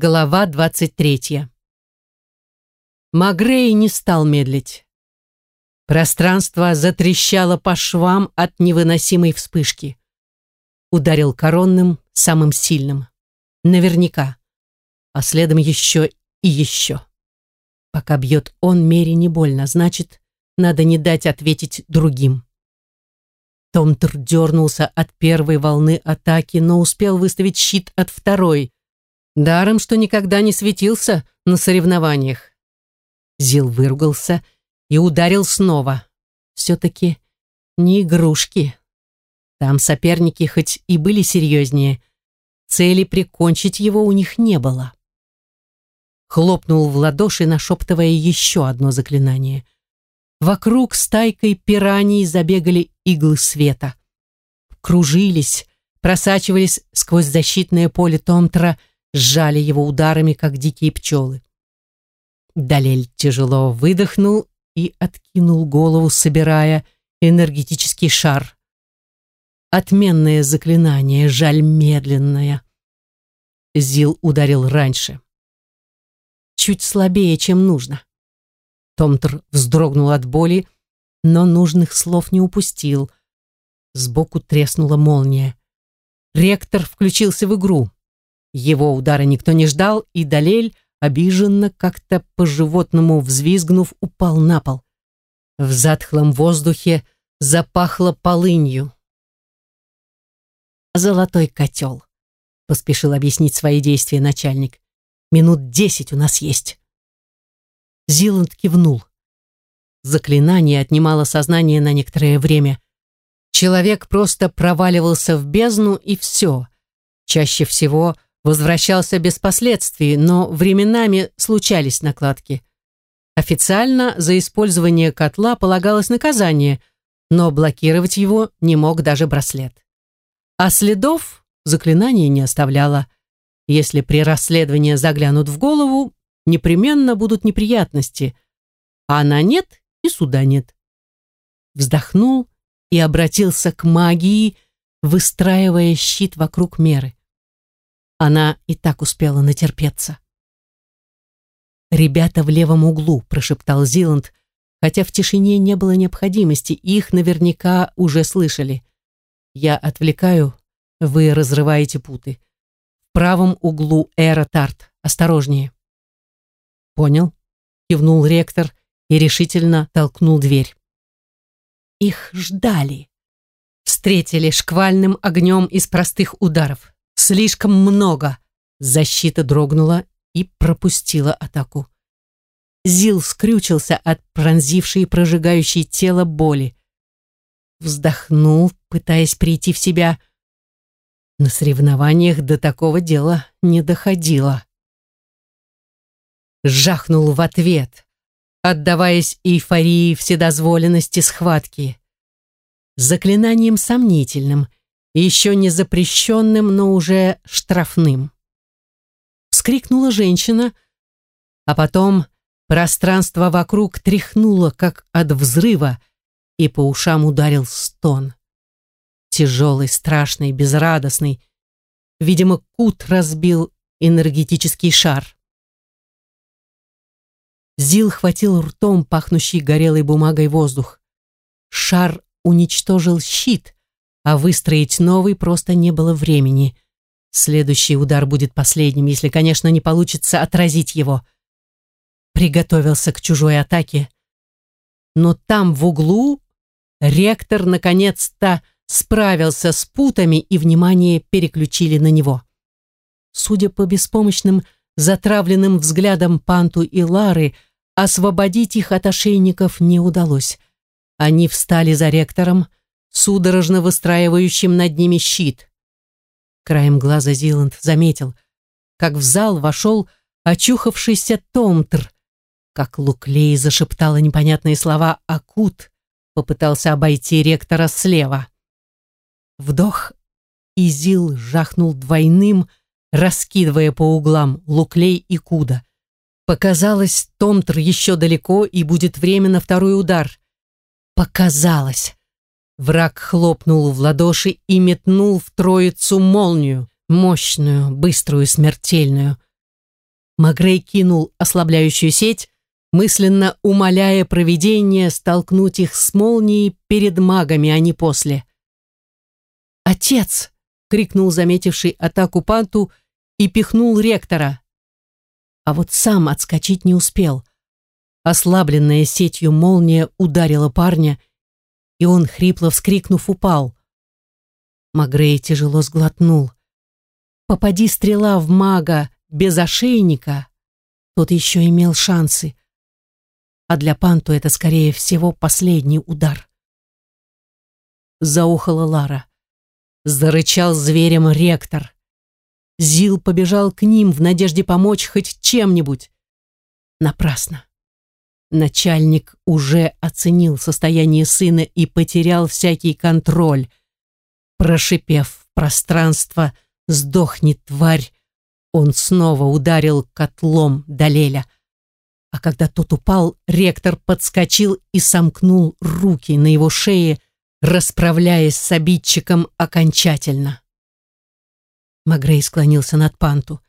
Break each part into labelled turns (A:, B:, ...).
A: Глава 23. Магрей не стал медлить. Пространство затрещало по швам от невыносимой вспышки. Ударил коронным, самым сильным. Наверняка. А следом еще и еще. Пока бьет он, Мере не больно, значит, надо не дать ответить другим. Томтер дернулся от первой волны атаки, но успел выставить щит от второй – Даром, что никогда не светился на соревнованиях. Зил выругался и ударил снова. Все-таки не игрушки. Там соперники хоть и были серьезнее, цели прикончить его у них не было. Хлопнул в ладоши, нашептывая еще одно заклинание. Вокруг стайкой пираний забегали иглы света. Кружились, просачивались сквозь защитное поле Томтра сжали его ударами, как дикие пчелы. Далель тяжело выдохнул и откинул голову, собирая энергетический шар. Отменное заклинание, жаль медленное. Зил ударил раньше. Чуть слабее, чем нужно. Томтр вздрогнул от боли, но нужных слов не упустил. Сбоку треснула молния. Ректор включился в игру. Его удара никто не ждал, и Далель, обиженно, как-то по-животному взвизгнув, упал на пол. В затхлом воздухе запахло полынью. «Золотой котел», — поспешил объяснить свои действия начальник. «Минут десять у нас есть». Зиланд кивнул. Заклинание отнимало сознание на некоторое время. Человек просто проваливался в бездну, и все. Чаще всего — возвращался без последствий, но временами случались накладки. Официально за использование котла полагалось наказание, но блокировать его не мог даже браслет. А следов заклинание не оставляло. Если при расследовании заглянут в голову, непременно будут неприятности, а на нет и суда нет. Вздохнул и обратился к магии, выстраивая щит вокруг меры. Она и так успела натерпеться. «Ребята в левом углу», — прошептал Зиланд, хотя в тишине не было необходимости, их наверняка уже слышали. «Я отвлекаю, вы разрываете путы. В правом углу Эра Тарт. Осторожнее». «Понял», — кивнул ректор и решительно толкнул дверь. Их ждали. Встретили шквальным огнем из простых ударов. Слишком много. Защита дрогнула и пропустила атаку. Зил скрючился от пронзившей и прожигающей тело боли. Вздохнул, пытаясь прийти в себя. На соревнованиях до такого дела не доходило. Жахнул в ответ, отдаваясь эйфории вседозволенности схватки. Заклинанием сомнительным — еще не запрещенным, но уже штрафным. Вскрикнула женщина, а потом пространство вокруг тряхнуло, как от взрыва, и по ушам ударил стон. Тяжелый, страшный, безрадостный. Видимо, Кут разбил энергетический шар. Зил хватил ртом пахнущий горелой бумагой воздух. Шар уничтожил щит, а выстроить новый просто не было времени. Следующий удар будет последним, если, конечно, не получится отразить его. Приготовился к чужой атаке. Но там, в углу, ректор наконец-то справился с путами, и внимание переключили на него. Судя по беспомощным, затравленным взглядам Панту и Лары, освободить их от ошейников не удалось. Они встали за ректором, судорожно выстраивающим над ними щит. Краем глаза Зиланд заметил, как в зал вошел очухавшийся Томтр, как Луклей зашептала непонятные слова «Акут», попытался обойти ректора слева. Вдох, и Зил жахнул двойным, раскидывая по углам Луклей и Куда. Показалось, Томтр еще далеко, и будет время на второй удар. Показалось. Враг хлопнул в ладоши и метнул в троицу молнию, мощную, быструю, смертельную. Магрей кинул ослабляющую сеть, мысленно умоляя провидение столкнуть их с молнией перед магами, а не после. «Отец!» — крикнул заметивший атаку панту и пихнул ректора. А вот сам отскочить не успел. Ослабленная сетью молния ударила парня, и он, хрипло вскрикнув, упал. Магрей тяжело сглотнул. Попади стрела в мага без ошейника, тот еще имел шансы. А для Панту это, скорее всего, последний удар. Заухала Лара. Зарычал зверем ректор. Зил побежал к ним в надежде помочь хоть чем-нибудь. Напрасно. Начальник уже оценил состояние сына и потерял всякий контроль. Прошипев в пространство «Сдохни, тварь!», он снова ударил котлом Далеля. А когда тот упал, ректор подскочил и сомкнул руки на его шее, расправляясь с обидчиком окончательно. Магрей склонился над Панту.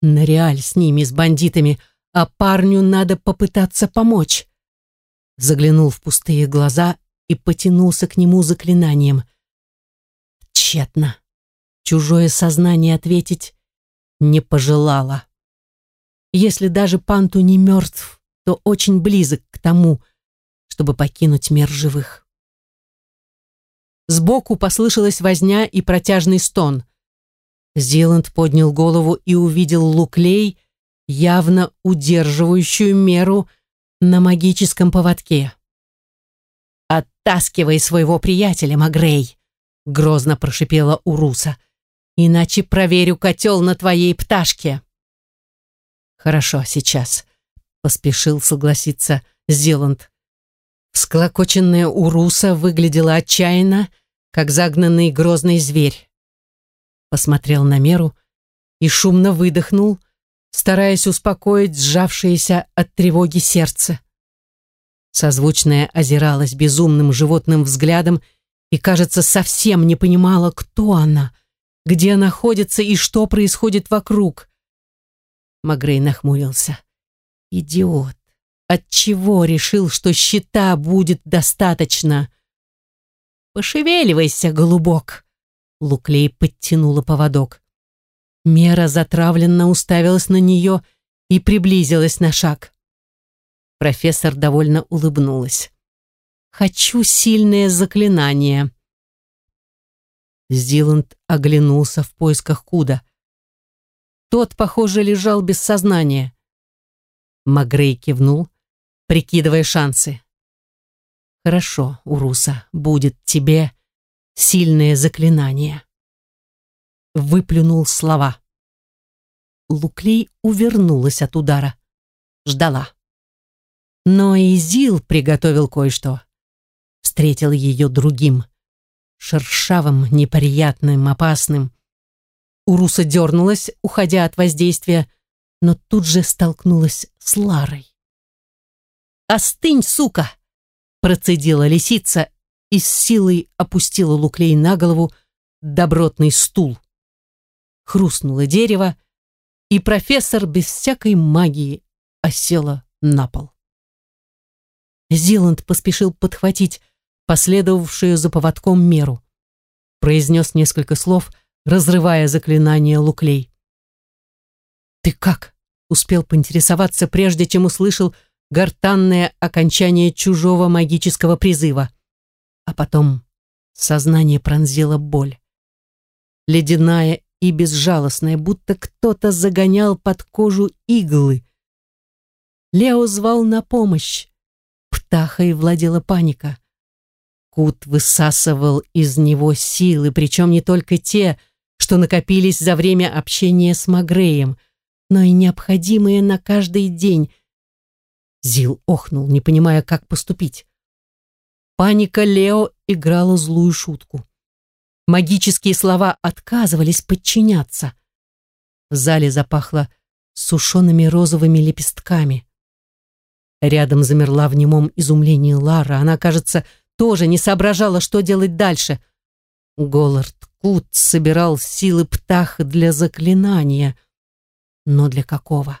A: На реаль с ними, с бандитами, а парню надо попытаться помочь. Заглянул в пустые глаза и потянулся к нему заклинанием. Тщетно. Чужое сознание ответить не пожелало. Если даже Панту не мертв, то очень близок к тому, чтобы покинуть мир живых. Сбоку послышалась возня и протяжный стон. Зиланд поднял голову и увидел Луклей, явно удерживающую меру на магическом поводке. «Оттаскивай своего приятеля, Магрей!» — грозно прошипела Уруса. «Иначе проверю котел на твоей пташке!» «Хорошо, сейчас», — поспешил согласиться Зиланд. Всклокоченная Уруса выглядела отчаянно, как загнанный грозный зверь. Посмотрел на меру и шумно выдохнул, стараясь успокоить сжавшееся от тревоги сердце. Созвучная озиралась безумным животным взглядом и, кажется, совсем не понимала, кто она, где находится и что происходит вокруг. Магрей нахмурился. «Идиот! Отчего решил, что щита будет достаточно? «Пошевеливайся, голубок!» Луклей подтянула поводок. Мера затравленно уставилась на нее и приблизилась на шаг. Профессор довольно улыбнулась. «Хочу сильное заклинание». Зиланд оглянулся в поисках Куда. Тот, похоже, лежал без сознания. Магрей кивнул, прикидывая шансы. «Хорошо, Уруса, будет тебе сильное заклинание». Выплюнул слова. Луклей увернулась от удара. Ждала. Но и Зил приготовил кое-что. Встретил ее другим. Шершавым, неприятным, опасным. Уруса дернулась, уходя от воздействия, но тут же столкнулась с Ларой. «Остынь, сука!» Процедила лисица и с силой опустила Луклей на голову добротный стул. Хрустнуло дерево, и профессор без всякой магии осела на пол. Зиланд поспешил подхватить последовавшую за поводком меру. Произнес несколько слов, разрывая заклинание Луклей. «Ты как?» — успел поинтересоваться, прежде чем услышал гортанное окончание чужого магического призыва. А потом сознание пронзила боль. Ледяная и безжалостная, будто кто-то загонял под кожу иглы. Лео звал на помощь. Птахой владела паника. Кут высасывал из него силы, причем не только те, что накопились за время общения с Магреем, но и необходимые на каждый день, Зил охнул, не понимая, как поступить. Паника Лео играла злую шутку. Магические слова отказывались подчиняться. В зале запахло сушеными розовыми лепестками. Рядом замерла в немом изумлении Лара. Она, кажется, тоже не соображала, что делать дальше. Голлард Кут собирал силы птах для заклинания. Но для какого?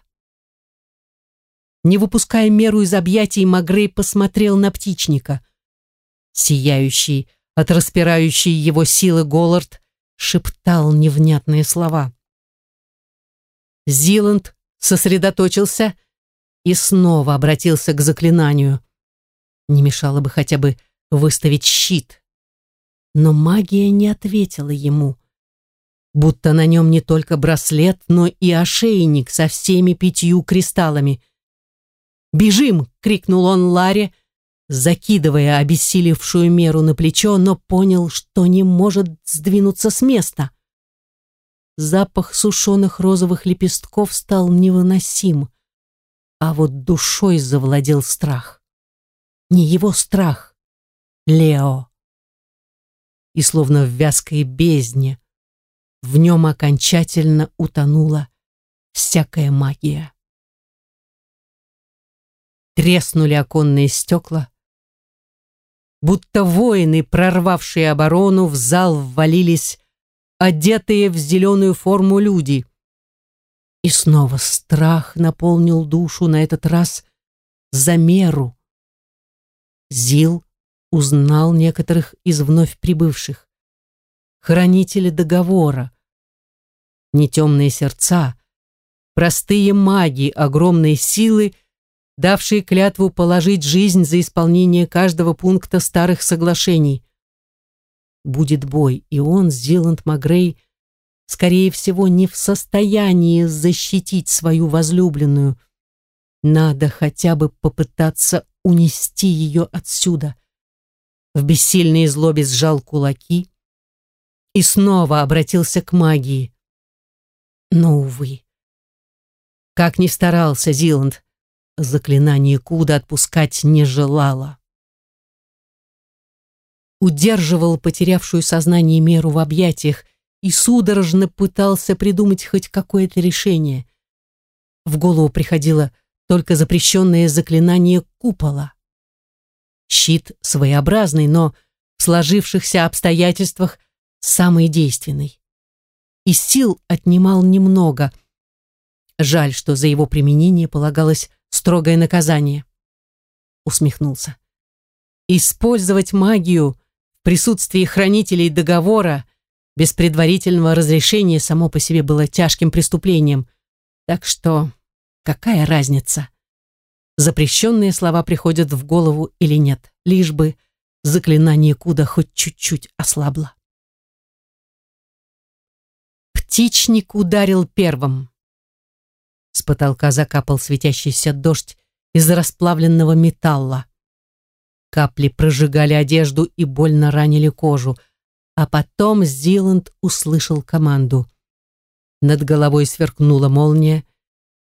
A: Не выпуская меру из объятий, Магрей посмотрел на птичника. Сияющий от распирающей его силы Голлард шептал невнятные слова. Зиланд сосредоточился и снова обратился к заклинанию. Не мешало бы хотя бы выставить щит. Но магия не ответила ему. Будто на нем не только браслет, но и ошейник со всеми пятью кристаллами. «Бежим!» — крикнул он Ларе, закидывая обессилевшую меру на плечо, но понял, что не может сдвинуться с места. Запах сушеных розовых лепестков стал невыносим, а вот душой завладел страх. Не его страх, Лео. И словно в вязкой бездне в нем окончательно утонула всякая магия. Треснули оконные стекла. Будто воины, прорвавшие оборону, в зал ввалились одетые в зеленую форму люди. И снова страх наполнил душу на этот раз за меру. Зил узнал некоторых из вновь прибывших. Хранители договора. Не темные сердца, простые маги огромной силы — давшие клятву положить жизнь за исполнение каждого пункта старых соглашений. Будет бой, и он, Зиланд Магрей, скорее всего, не в состоянии защитить свою возлюбленную. Надо хотя бы попытаться унести ее отсюда. В бессильной злобе сжал кулаки и снова обратился к магии. Но, увы. Как ни старался Зиланд, Заклинание Куда отпускать не желала. Удерживал потерявшую сознание меру в объятиях и судорожно пытался придумать хоть какое-то решение. В голову приходило только запрещенное заклинание купола. Щит своеобразный, но в сложившихся обстоятельствах самый действенный. И сил отнимал немного. Жаль, что за его применение полагалось строгое наказание. Усмехнулся. Использовать магию в присутствии хранителей договора без предварительного разрешения само по себе было тяжким преступлением. Так что какая разница? Запрещенные слова приходят в голову или нет, лишь бы заклинание Куда хоть чуть-чуть ослабло. Птичник ударил первым. С потолка закапал светящийся дождь из расплавленного металла. Капли прожигали одежду и больно ранили кожу. А потом Зиланд услышал команду. Над головой сверкнула молния,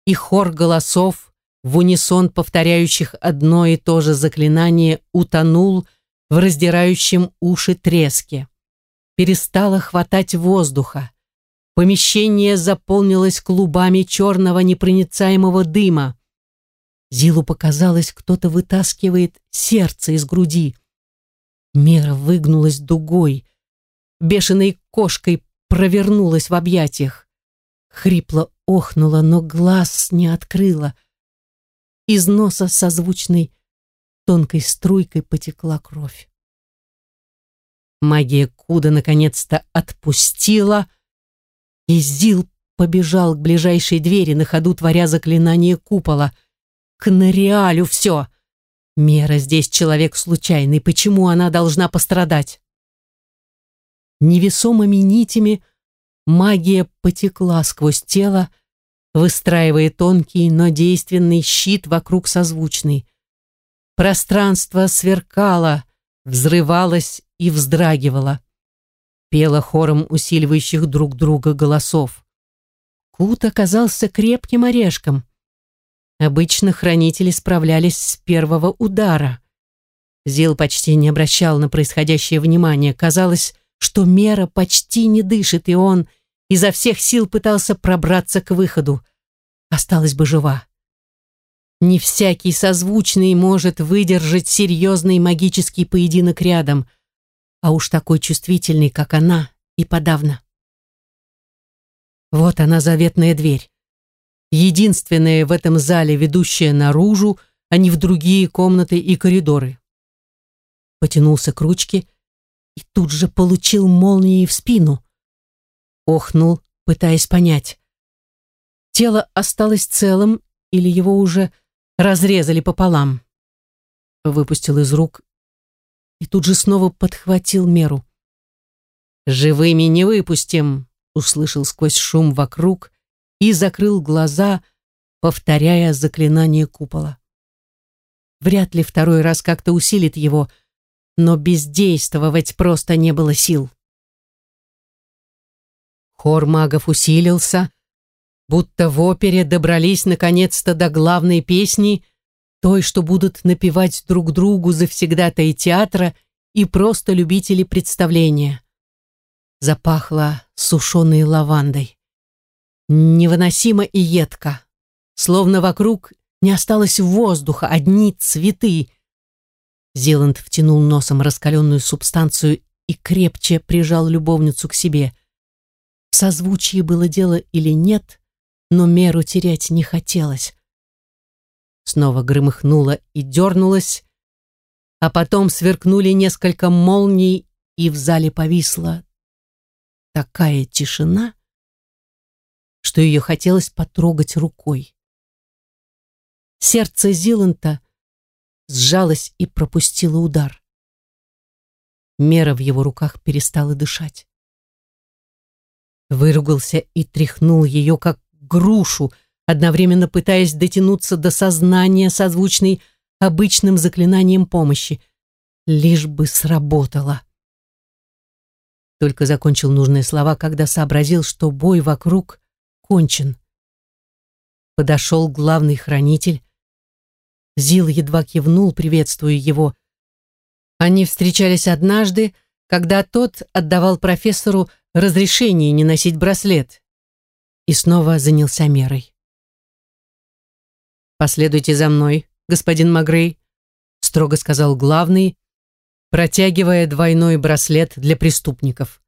A: и хор голосов, в унисон повторяющих одно и то же заклинание, утонул в раздирающем уши треске. Перестало хватать воздуха. Помещение заполнилось клубами черного непроницаемого дыма. Зилу показалось, кто-то вытаскивает сердце из груди. Мера выгнулась дугой, бешеной кошкой провернулась в объятиях. Хрипло охнула, но глаз не открыла. Из носа созвучной тонкой струйкой потекла кровь. Магия Куда наконец-то отпустила, и Зил побежал к ближайшей двери, на ходу творя заклинание купола. К Нориалю все. Мера здесь человек случайный, почему она должна пострадать? Невесомыми нитями магия потекла сквозь тело, выстраивая тонкий, но действенный щит вокруг созвучный. Пространство сверкало, взрывалось и вздрагивало пела хором усиливающих друг друга голосов. Кут оказался крепким орешком. Обычно хранители справлялись с первого удара. Зил почти не обращал на происходящее внимания. Казалось, что Мера почти не дышит, и он изо всех сил пытался пробраться к выходу. Осталась бы жива. Не всякий созвучный может выдержать серьезный магический поединок рядом а уж такой чувствительный, как она, и подавно. Вот она, заветная дверь. единственная в этом зале, ведущая наружу, а не в другие комнаты и коридоры. Потянулся к ручке и тут же получил молнией в спину. Охнул, пытаясь понять. Тело осталось целым или его уже разрезали пополам. Выпустил из рук и тут же снова подхватил меру. «Живыми не выпустим!» услышал сквозь шум вокруг и закрыл глаза, повторяя заклинание купола. Вряд ли второй раз как-то усилит его, но бездействовать просто не было сил. Хор магов усилился, будто в опере добрались наконец-то до главной песни, той, что будут напевать друг другу завсегда-то и театра и просто любители представления. Запахло сушеной лавандой. Невыносимо и едко. Словно вокруг не осталось воздуха, одни цветы. Зеланд втянул носом раскаленную субстанцию и крепче прижал любовницу к себе. В созвучии было дело или нет, но меру терять не хотелось. Снова громыхнуло и дернулось, а потом сверкнули несколько молний, и в зале повисла такая тишина, что ее хотелось потрогать рукой. Сердце Зиланта сжалось и пропустило удар. Мера в его руках перестала дышать. Выругался и тряхнул ее, как грушу, одновременно пытаясь дотянуться до сознания, созвучной обычным заклинанием помощи. Лишь бы сработало. Только закончил нужные слова, когда сообразил, что бой вокруг кончен. Подошел главный хранитель. Зил едва кивнул, приветствуя его. Они встречались однажды, когда тот отдавал профессору разрешение не носить браслет. И снова занялся мерой. «Последуйте за мной, господин Магрей», строго сказал главный, протягивая двойной браслет для преступников.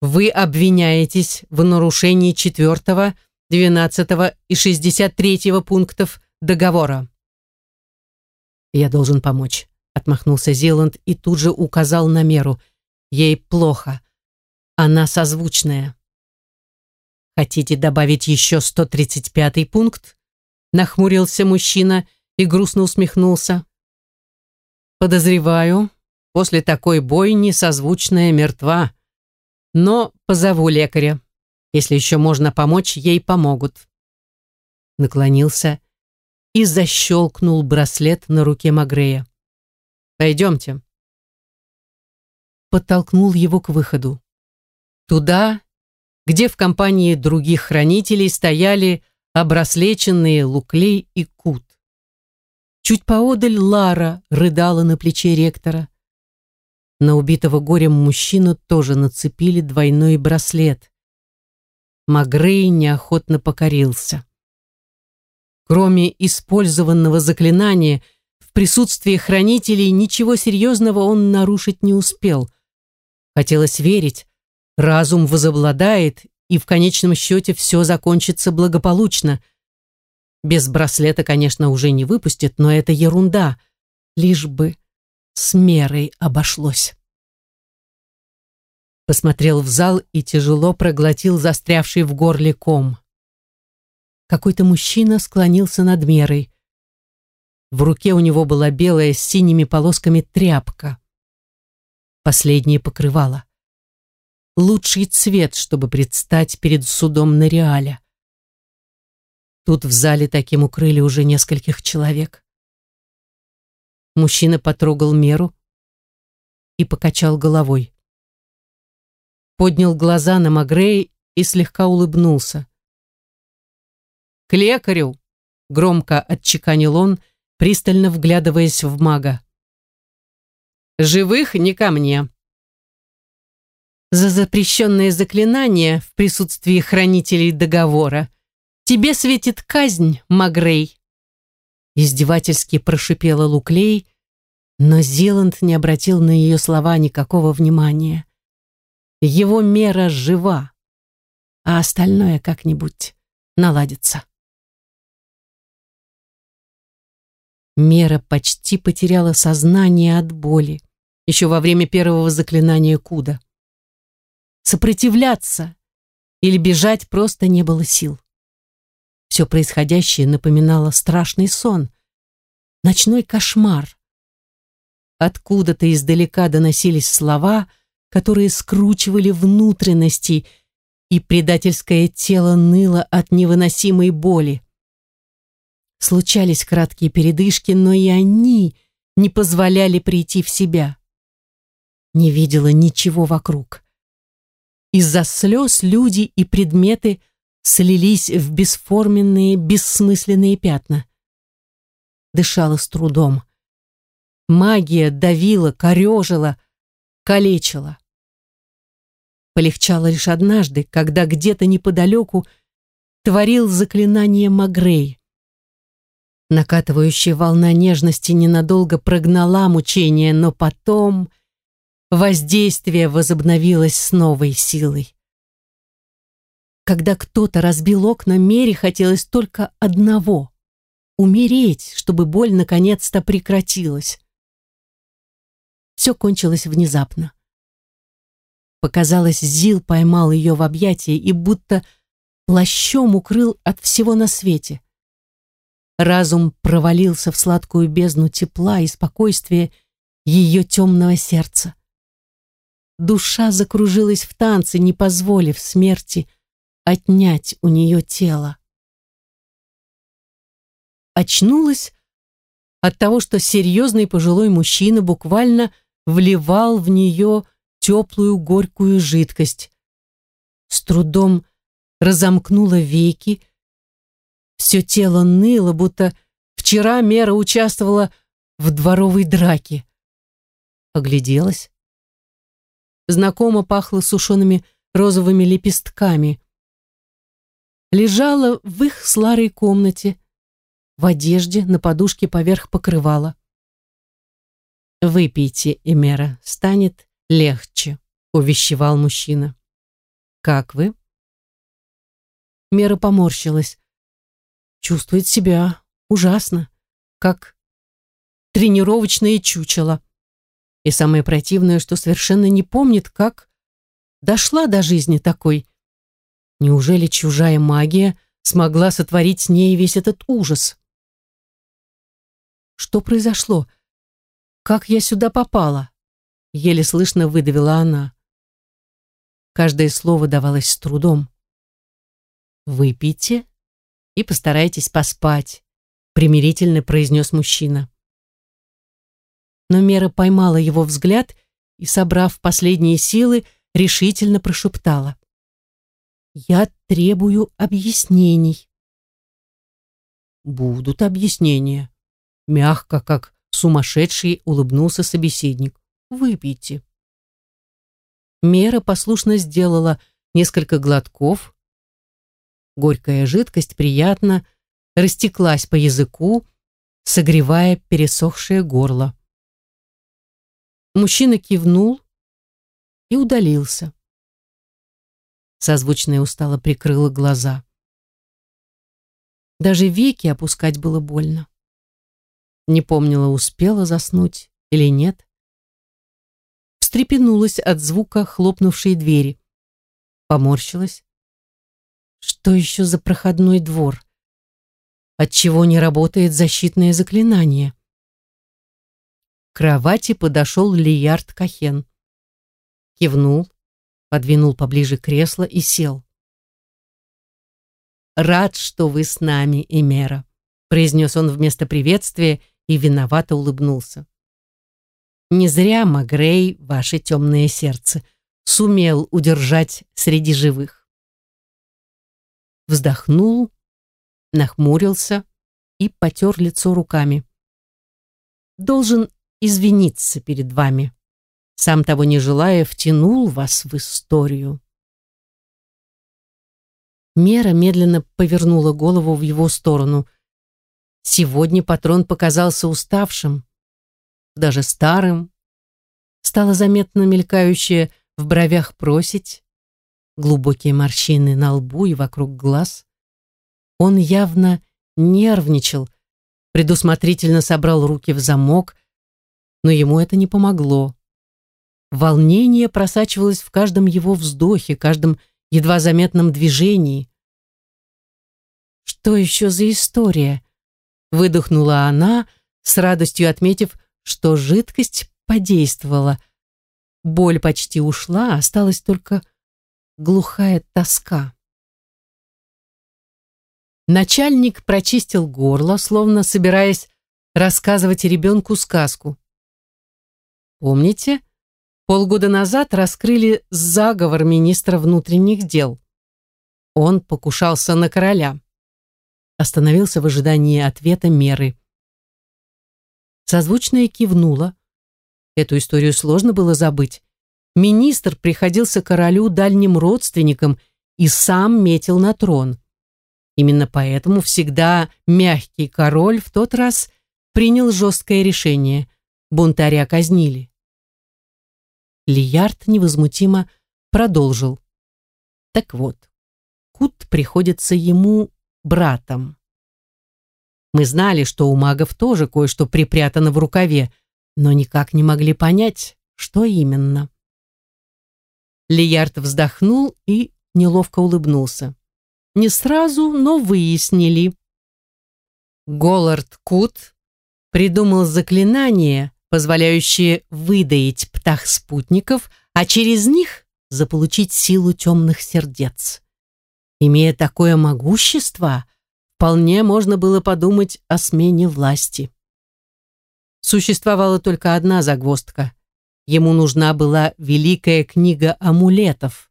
A: Вы обвиняетесь в нарушении 4, 12 и 63 пунктов договора. Я должен помочь, отмахнулся Зеланд и тут же указал на меру. Ей плохо. Она созвучная. Хотите добавить еще 135 пункт? Нахмурился мужчина и грустно усмехнулся. Подозреваю, После такой бойни созвучная мертва. Но позову лекаря. Если еще можно помочь, ей помогут. Наклонился и защелкнул браслет на руке Магрея. «Пойдемте». Подтолкнул его к выходу. Туда, где в компании других хранителей стояли обраслеченные Луклей и Кут. Чуть поодаль Лара рыдала на плече ректора. На убитого горем мужчину тоже нацепили двойной браслет. Магрей неохотно покорился. Кроме использованного заклинания, в присутствии хранителей ничего серьезного он нарушить не успел. Хотелось верить, разум возобладает, и в конечном счете все закончится благополучно. Без браслета, конечно, уже не выпустят, но это ерунда. Лишь бы с мерой обошлось. Посмотрел в зал и тяжело проглотил застрявший в горле ком. Какой-то мужчина склонился над мерой. В руке у него была белая с синими полосками тряпка. Последнее покрывало. Лучший цвет, чтобы предстать перед судом на реале. Тут в зале таким укрыли уже нескольких человек. Мужчина потрогал меру и покачал головой. Поднял глаза на Магрей и слегка улыбнулся. «К лекарю!» — громко отчеканил он, пристально вглядываясь в мага. «Живых не ко мне!» «За запрещенное заклинание в присутствии хранителей договора тебе светит казнь, Магрей!» Издевательски прошипела Луклей, но Зиланд не обратил на ее слова никакого внимания. Его мера жива, а остальное как-нибудь наладится. Мера почти потеряла сознание от боли, еще во время первого заклинания Куда. Сопротивляться или бежать просто не было сил. Все происходящее напоминало страшный сон, ночной кошмар. Откуда-то издалека доносились слова, которые скручивали внутренности, и предательское тело ныло от невыносимой боли. Случались краткие передышки, но и они не позволяли прийти в себя. Не видела ничего вокруг. Из-за слез люди и предметы слились в бесформенные, бессмысленные пятна. Дышала с трудом. Магия давила, корежила, калечила. Полегчало лишь однажды, когда где-то неподалеку творил заклинание Магрей. Накатывающая волна нежности ненадолго прогнала мучение, но потом воздействие возобновилось с новой силой. Когда кто-то разбил окна, Мере хотелось только одного — умереть, чтобы боль наконец-то прекратилась. Все кончилось внезапно. Показалось, Зил поймал ее в объятия и будто плащом укрыл от всего на свете. Разум провалился в сладкую бездну тепла и спокойствия ее темного сердца. Душа закружилась в танце, не позволив смерти отнять у нее тело. Очнулась от того, что серьезный пожилой мужчина буквально вливал в нее теплую горькую жидкость. С трудом разомкнула веки, все тело ныло, будто вчера Мера участвовала в дворовой драке. Огляделась. Знакомо пахло сушеными розовыми лепестками. Лежала в их с Ларой комнате, в одежде, на подушке поверх покрывала. «Выпейте, Эмера, станет легче», — увещевал мужчина. «Как вы?» Мера поморщилась чувствует себя ужасно, как тренировочное чучело. И самое противное, что совершенно не помнит, как дошла до жизни такой. Неужели чужая магия смогла сотворить с ней весь этот ужас? Что произошло? Как я сюда попала? Еле слышно выдавила она. Каждое слово давалось с трудом. «Выпейте и постарайтесь поспать», примирительно произнес мужчина. Но Мера поймала его взгляд и, собрав последние силы, решительно прошептала. «Я требую объяснений». «Будут объяснения», — мягко, как сумасшедший, улыбнулся собеседник. «Выпейте». Мера послушно сделала несколько глотков, Горькая жидкость приятно растеклась по языку, согревая пересохшее горло. Мужчина кивнул и удалился. Созвучная устало прикрыла глаза. Даже веки опускать было больно. Не помнила, успела заснуть или нет. Встрепенулась от звука хлопнувшей двери. Поморщилась. Что еще за проходной двор? Отчего не работает защитное заклинание? Кровати подошел Лиярд Кахен. Кивнул, подвинул поближе кресло и сел. «Рад, что вы с нами, Эмера», произнес он вместо приветствия и виновато улыбнулся. «Не зря, Магрей, ваше темное сердце, сумел удержать среди живых вздохнул, нахмурился и потер лицо руками. «Должен извиниться перед вами. Сам того не желая, втянул вас в историю». Мера медленно повернула голову в его сторону. Сегодня патрон показался уставшим, даже старым. Стало заметно мелькающее в бровях просить, глубокие морщины на лбу и вокруг глаз. Он явно нервничал, предусмотрительно собрал руки в замок, но ему это не помогло. Волнение просачивалось в каждом его вздохе, каждом едва заметном движении. «Что еще за история?» выдохнула она, с радостью отметив, что жидкость подействовала. Боль почти ушла, осталась только глухая тоска. Начальник прочистил горло, словно собираясь рассказывать ребенку сказку. Помните, полгода назад раскрыли заговор министра внутренних дел. Он покушался на короля. Остановился в ожидании ответа меры. Созвучная кивнула. Эту историю сложно было забыть. Министр приходился королю дальним родственником и сам метил на трон. Именно поэтому всегда мягкий король в тот раз принял жесткое решение. Бунтаря казнили. Лиярд невозмутимо продолжил. Так вот, Кут приходится ему братом. Мы знали, что у магов тоже кое-что припрятано в рукаве, но никак не могли понять, что именно. Лиярд вздохнул и неловко улыбнулся. Не сразу, но выяснили. Голлард Кут придумал заклинание, позволяющее выдаить птах-спутников, а через них заполучить силу темных сердец. Имея такое могущество, вполне можно было подумать о смене власти. Существовала только одна загвоздка. Ему нужна была великая книга амулетов.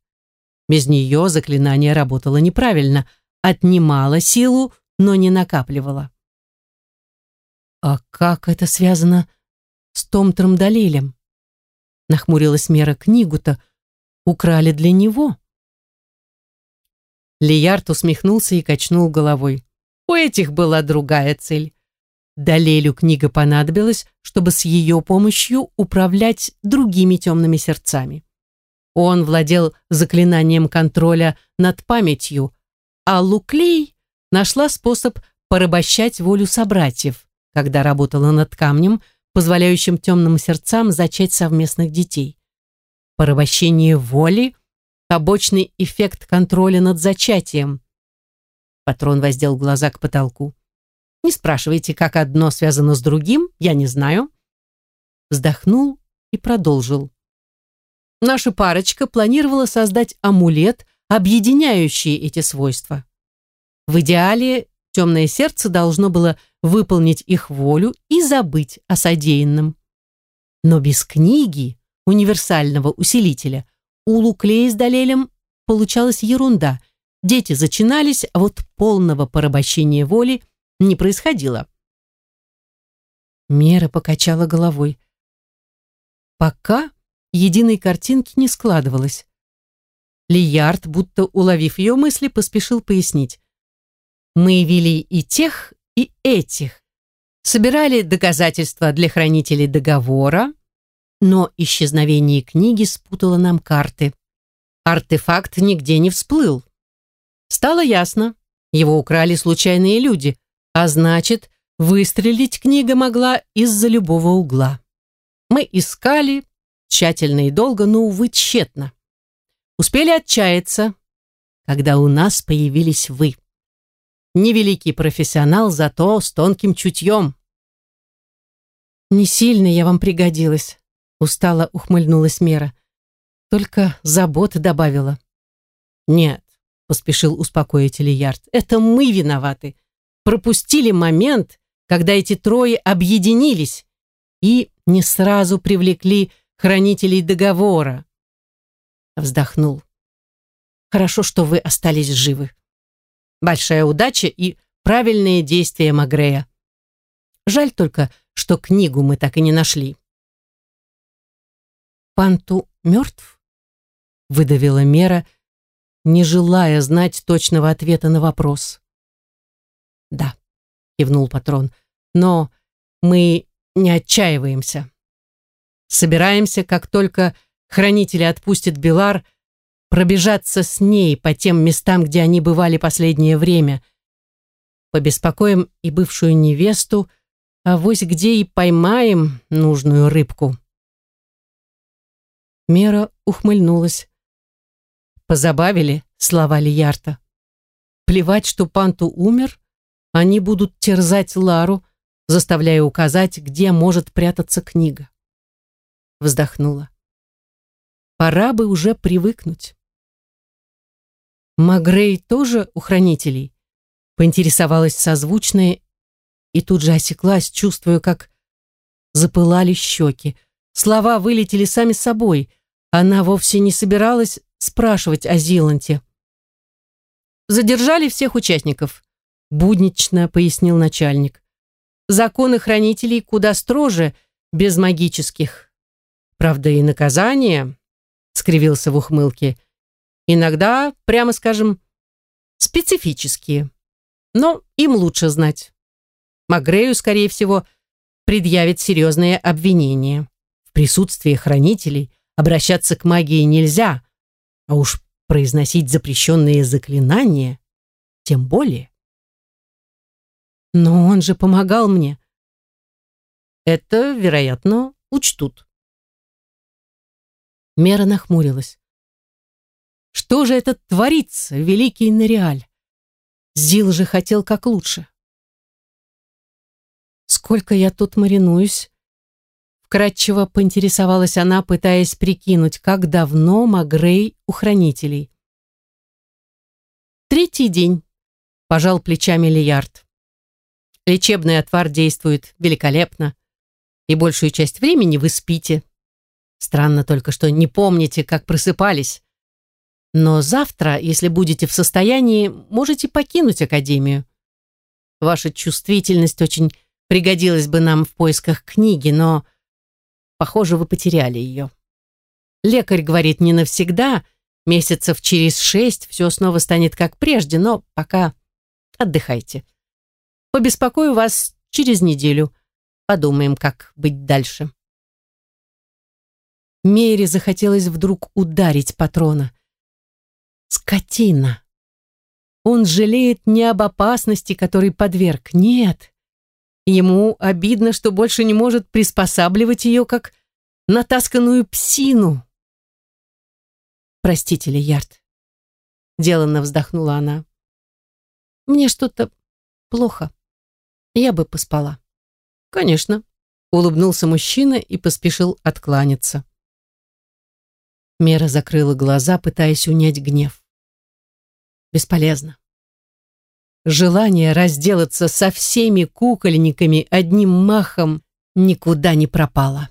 A: Без нее заклинание работало неправильно, отнимало силу, но не накапливало. «А как это связано с Том Трамдалелем?» Нахмурилась Мера книгу-то. «Украли для него?» Лиярд усмехнулся и качнул головой. У этих была другая цель. Далелю книга понадобилась, чтобы с ее помощью управлять другими темными сердцами. Он владел заклинанием контроля над памятью, а Луклей нашла способ порабощать волю собратьев, когда работала над камнем, позволяющим темным сердцам зачать совместных детей. Порабощение воли – побочный эффект контроля над зачатием. Патрон воздел глаза к потолку. Не спрашивайте, как одно связано с другим, я не знаю. Вздохнул и продолжил. Наша парочка планировала создать амулет, объединяющий эти свойства. В идеале темное сердце должно было выполнить их волю и забыть о содеянном. Но без книги, универсального усилителя, у Луклея с Далелем получалась ерунда. Дети зачинались, а вот полного порабощения воли не происходило. Мера покачала головой. Пока единой картинки не складывалось. Лиярд, будто уловив ее мысли, поспешил пояснить. «Мы вели и тех, и этих. Собирали доказательства для хранителей договора, но исчезновение книги спутало нам карты. Артефакт нигде не всплыл. Стало ясно, его украли случайные люди, а значит, выстрелить книга могла из-за любого угла. Мы искали, тщательно и долго, но, увы, тщетно. Успели отчаяться, когда у нас появились вы. Невеликий профессионал, зато с тонким чутьем. «Не сильно я вам пригодилась», — устало ухмыльнулась Мера. «Только забот добавила». «Нет», — поспешил успокоить Ильярд, — «это мы виноваты. Пропустили момент, когда эти трое объединились и не сразу привлекли хранителей договора. Вздохнул. Хорошо, что вы остались живы. Большая удача и правильные действия Магрея. Жаль только, что книгу мы так и не нашли. Панту мертв? Выдавила Мера, не желая знать точного ответа на вопрос. Да, кивнул патрон, но мы не отчаиваемся. Собираемся, как только хранители отпустят Белар, пробежаться с ней по тем местам, где они бывали последнее время. побеспокоим и бывшую невесту, а вось где и поймаем нужную рыбку. Мера ухмыльнулась. Позабавили слова Лиярта. Плевать, что Панту умер, они будут терзать Лару, заставляя указать, где может прятаться книга. Вздохнула. Пора бы уже привыкнуть. Магрей тоже у хранителей? Поинтересовалась созвучная и тут же осеклась, чувствуя, как запылали щеки. Слова вылетели сами собой. Она вовсе не собиралась спрашивать о Зиланте. «Задержали всех участников», — буднично пояснил начальник. «Законы хранителей куда строже, без магических. Правда, и наказание», — скривился в ухмылке, «иногда, прямо скажем, специфические. Но им лучше знать. Магрею, скорее всего, предъявит серьезные обвинения. В присутствии хранителей обращаться к магии нельзя, а уж произносить запрещенные заклинания тем более. Но он же помогал мне. Это, вероятно, учтут. Мера нахмурилась. Что же это творится, великий Нориаль? Зил же хотел как лучше. Сколько я тут маринуюсь? Вкратчиво поинтересовалась она, пытаясь прикинуть, как давно Магрей у хранителей. Третий день, пожал плечами Лиярд. Лечебный отвар действует великолепно, и большую часть времени вы спите. Странно только, что не помните, как просыпались. Но завтра, если будете в состоянии, можете покинуть Академию. Ваша чувствительность очень пригодилась бы нам в поисках книги, но Похоже, вы потеряли ее. Лекарь говорит не навсегда, месяцев через шесть все снова станет как прежде, но пока отдыхайте. Побеспокою вас через неделю. Подумаем, как быть дальше. Мере захотелось вдруг ударить патрона. Скотина! Он жалеет не об опасности, которой подверг, нет. Ему обидно, что больше не может приспосабливать ее, как натасканную псину. «Простите, Лиярд», — деланно вздохнула она. «Мне что-то плохо. Я бы поспала». «Конечно», — улыбнулся мужчина и поспешил откланяться. Мера закрыла глаза, пытаясь унять гнев. Бесполезно. Желание разделаться со всеми кукольниками одним махом никуда не пропало.